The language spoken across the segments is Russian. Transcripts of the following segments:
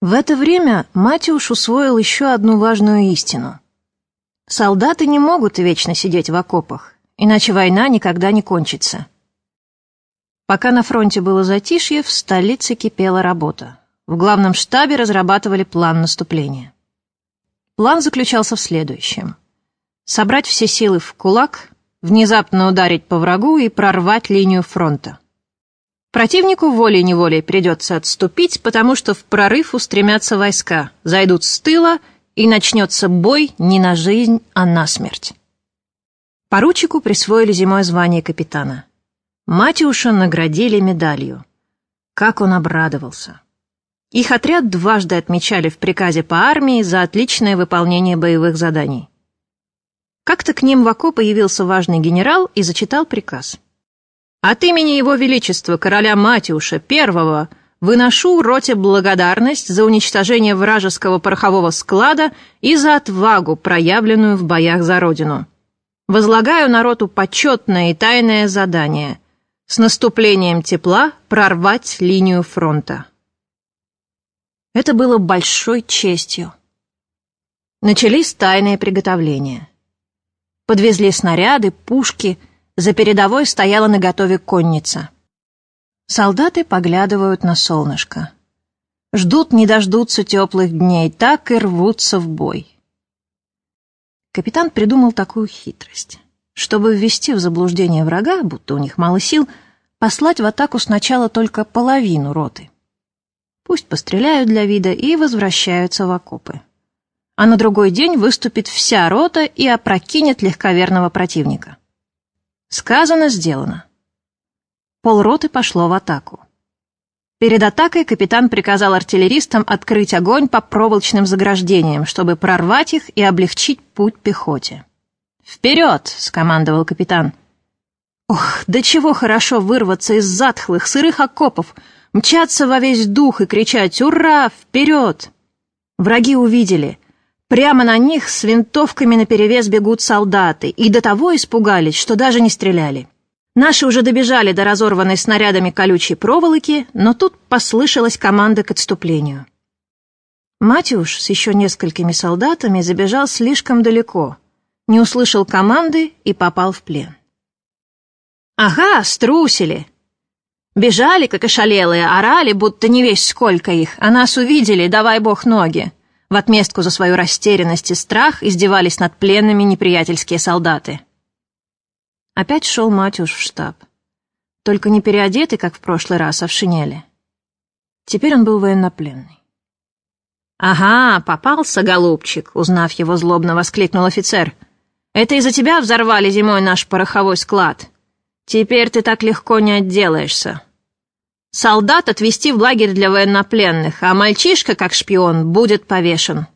В это время Матюш усвоил еще одну важную истину. Солдаты не могут вечно сидеть в окопах, иначе война никогда не кончится. Пока на фронте было затишье, в столице кипела работа. В главном штабе разрабатывали план наступления. План заключался в следующем. Собрать все силы в кулак, внезапно ударить по врагу и прорвать линию фронта. Противнику волей-неволей придется отступить, потому что в прорыв устремятся войска, зайдут с тыла, и начнется бой не на жизнь, а на смерть. Поручику присвоили зимой звание капитана. Матюша наградили медалью. Как он обрадовался. Их отряд дважды отмечали в приказе по армии за отличное выполнение боевых заданий. Как-то к ним в окоп появился важный генерал и зачитал приказ. «От имени Его Величества, короля Матюша I, выношу роте благодарность за уничтожение вражеского порохового склада и за отвагу, проявленную в боях за Родину. Возлагаю народу почетное и тайное задание — с наступлением тепла прорвать линию фронта. Это было большой честью. Начались тайные приготовления. Подвезли снаряды, пушки, за передовой стояла наготове конница. Солдаты поглядывают на солнышко. Ждут, не дождутся теплых дней, так и рвутся в бой. Капитан придумал такую хитрость. Чтобы ввести в заблуждение врага, будто у них мало сил, послать в атаку сначала только половину роты. Пусть постреляют для вида и возвращаются в окопы. А на другой день выступит вся рота и опрокинет легковерного противника. Сказано, сделано. Полроты пошло в атаку. Перед атакой капитан приказал артиллеристам открыть огонь по проволочным заграждениям, чтобы прорвать их и облегчить путь пехоте. «Вперед!» — скомандовал капитан. Ох, да чего хорошо вырваться из затхлых, сырых окопов, мчаться во весь дух и кричать «Ура! Вперед!» Враги увидели. Прямо на них с винтовками наперевес бегут солдаты, и до того испугались, что даже не стреляли. Наши уже добежали до разорванной снарядами колючей проволоки, но тут послышалась команда к отступлению. Матюш с еще несколькими солдатами забежал слишком далеко — не услышал команды и попал в плен. «Ага, струсили!» Бежали, как ошалелые, орали, будто не весь сколько их, а нас увидели, давай бог ноги. В отместку за свою растерянность и страх издевались над пленными неприятельские солдаты. Опять шел Матюш в штаб. Только не переодетый, как в прошлый раз, а в шинели. Теперь он был военнопленный. «Ага, попался, голубчик!» — узнав его, злобно воскликнул офицер — это из-за тебя взорвали зимой наш пороховой склад. Теперь ты так легко не отделаешься. Солдат отвезти в лагерь для военнопленных, а мальчишка, как шпион, будет повешен».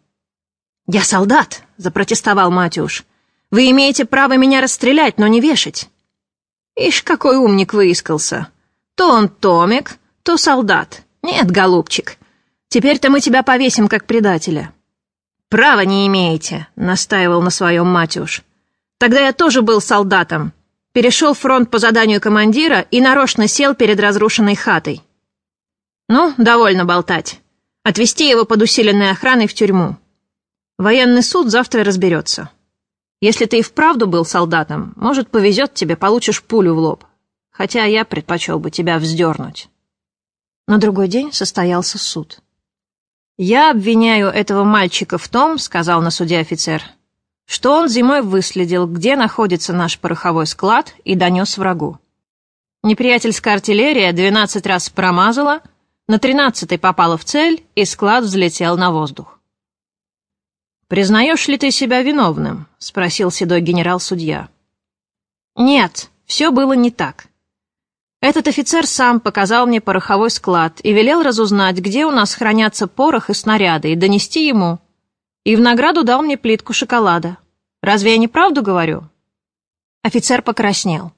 «Я солдат», — запротестовал Матюш. «Вы имеете право меня расстрелять, но не вешать». «Ишь, какой умник выискался. То он Томик, то солдат. Нет, голубчик, теперь-то мы тебя повесим как предателя». «Права не имеете», — настаивал на своем Матюш. «Тогда я тоже был солдатом. Перешел фронт по заданию командира и нарочно сел перед разрушенной хатой». «Ну, довольно болтать. Отвезти его под усиленной охраной в тюрьму. Военный суд завтра разберется. Если ты и вправду был солдатом, может, повезет тебе, получишь пулю в лоб. Хотя я предпочел бы тебя вздернуть». На другой день состоялся суд. «Я обвиняю этого мальчика в том, — сказал на суде офицер, — что он зимой выследил, где находится наш пороховой склад, и донес врагу. Неприятельская артиллерия двенадцать раз промазала, на тринадцатый попала в цель, и склад взлетел на воздух. «Признаешь ли ты себя виновным?» — спросил седой генерал-судья. «Нет, все было не так. Этот офицер сам показал мне пороховой склад и велел разузнать, где у нас хранятся порох и снаряды, и донести ему. И в награду дал мне плитку шоколада. Разве я не правду говорю?» Офицер покраснел.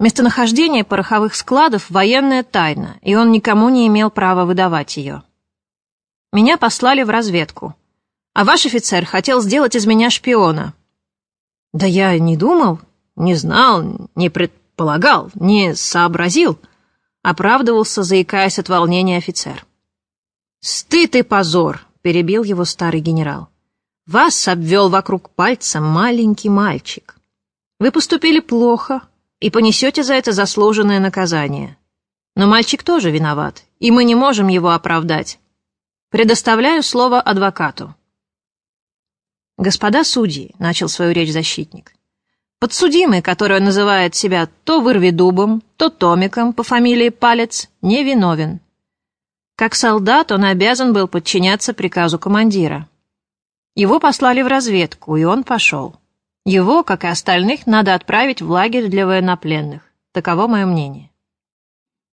Местонахождение пороховых складов — военная тайна, и он никому не имел права выдавать ее. Меня послали в разведку. А ваш офицер хотел сделать из меня шпиона. Да я не думал, не знал, не предполагал полагал, не сообразил, оправдывался, заикаясь от волнения офицер. «Стыд и позор!» — перебил его старый генерал. «Вас обвел вокруг пальца маленький мальчик. Вы поступили плохо и понесете за это заслуженное наказание. Но мальчик тоже виноват, и мы не можем его оправдать. Предоставляю слово адвокату». «Господа судьи», — начал свою речь защитник, — «подсудимый, который называет себя то вырвидубом, то томиком по фамилии Палец, невиновен. Как солдат он обязан был подчиняться приказу командира. Его послали в разведку, и он пошел. Его, как и остальных, надо отправить в лагерь для военнопленных. Таково мое мнение.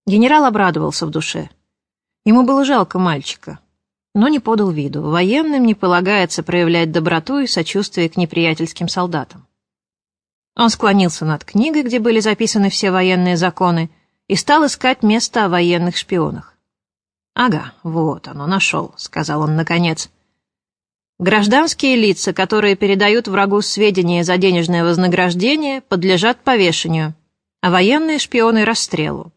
Генерал обрадовался в душе. Ему было жалко мальчика, но не подал виду. Военным не полагается проявлять доброту и сочувствие к неприятельским солдатам. Он склонился над книгой, где были записаны все военные законы, и стал искать место о военных шпионах. «Ага, вот оно, нашел», — сказал он наконец. «Гражданские лица, которые передают врагу сведения за денежное вознаграждение, подлежат повешению, а военные шпионы — расстрелу.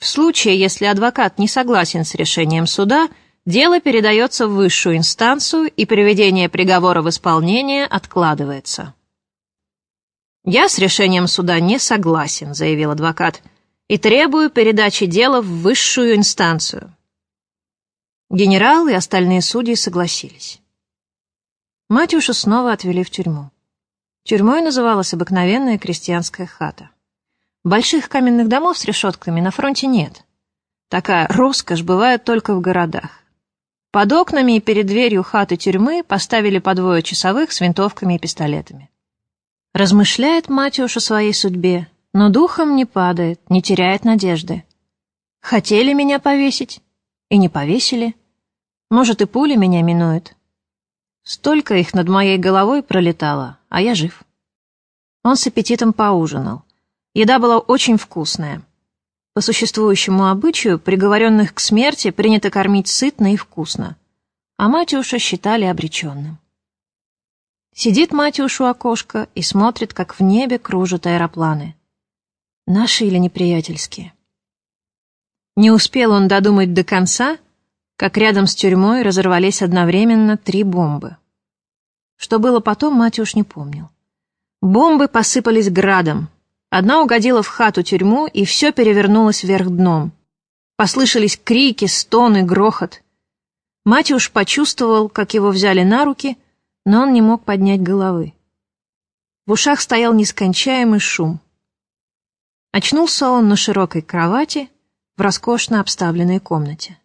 В случае, если адвокат не согласен с решением суда, дело передается в высшую инстанцию, и приведение приговора в исполнение откладывается». «Я с решением суда не согласен», — заявил адвокат, «и требую передачи дела в высшую инстанцию». Генерал и остальные судьи согласились. Матюшу снова отвели в тюрьму. Тюрьмой называлась обыкновенная крестьянская хата. Больших каменных домов с решетками на фронте нет. Такая роскошь бывает только в городах. Под окнами и перед дверью хаты тюрьмы поставили по двое часовых с винтовками и пистолетами. Размышляет Матюш о своей судьбе, но духом не падает, не теряет надежды. Хотели меня повесить? И не повесили. Может, и пули меня минуют. Столько их над моей головой пролетало, а я жив. Он с аппетитом поужинал. Еда была очень вкусная. По существующему обычаю, приговоренных к смерти принято кормить сытно и вкусно. А Матюша считали обреченным. Сидит Матюш у окошка и смотрит, как в небе кружат аэропланы. Наши или неприятельские. Не успел он додумать до конца, как рядом с тюрьмой разорвались одновременно три бомбы. Что было потом, мать уж не помнил. Бомбы посыпались градом. Одна угодила в хату-тюрьму, и все перевернулось вверх дном. Послышались крики, стоны, грохот. Матюш почувствовал, как его взяли на руки, но он не мог поднять головы. В ушах стоял нескончаемый шум. Очнулся он на широкой кровати, в роскошно обставленной комнате.